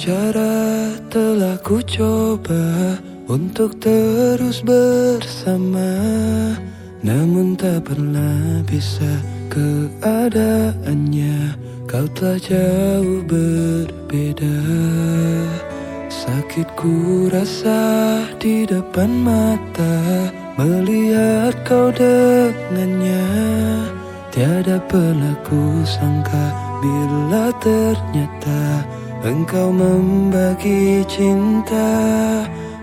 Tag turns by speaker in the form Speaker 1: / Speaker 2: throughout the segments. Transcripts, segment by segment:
Speaker 1: cara telah ku coba untuk terus bersama. Namun tak pernah bisa keadaannya. Kau telah jauh berbeda. Sakit ku rasa di depan mata. Melihat kau dengannya. Tiada pernah ku sangka bila ternyata Engkau membagi cinta.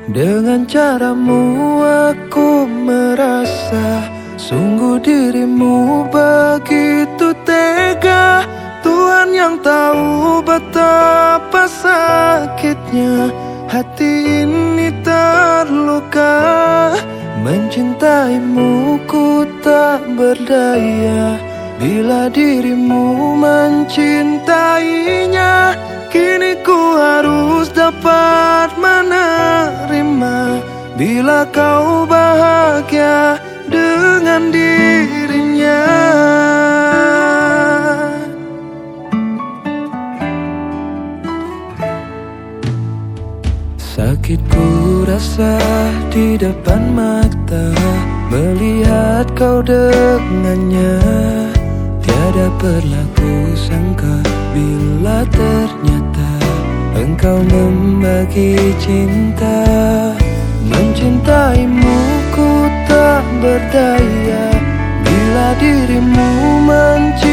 Speaker 1: Dengan caramu aku merasa Sungguh dirimu begitu tega. Tuhan yang tahu betapa sakitnya. Hati ini terluka. Mencintaimu ku tak berdaya. Bila dirimu mencintainya Bila kau bahagia dengan dirinya. Sakit ku rasa di depan mata Melihat kau dengannya. Tiada berlaku sangka bila ternyata Engkau membagi cinta Mencintaimu ku tak berdaya. Bila dirimu mencintainya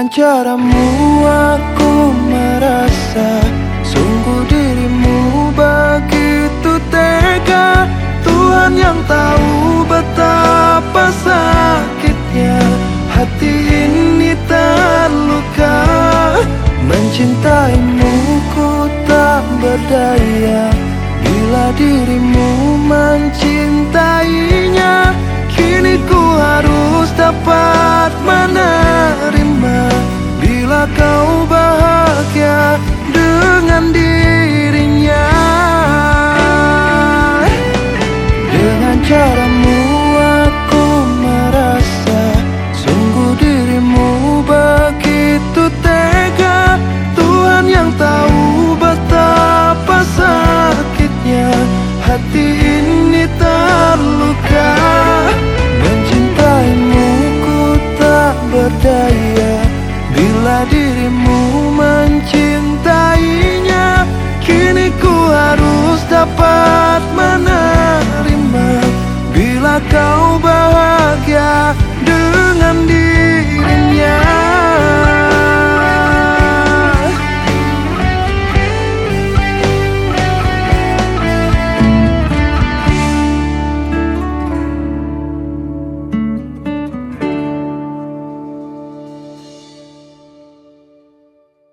Speaker 1: Dengan caramu aku merasa Sungguh dirimu begitu tega. Tuhan yang tahu betapa sakitnya Hati ini terluka. Mencintaimu ku tak berdaya. Bila dirimu mencintainya kau bahagia dengan dirinya. Dengan caramu kau bahagia dengan dia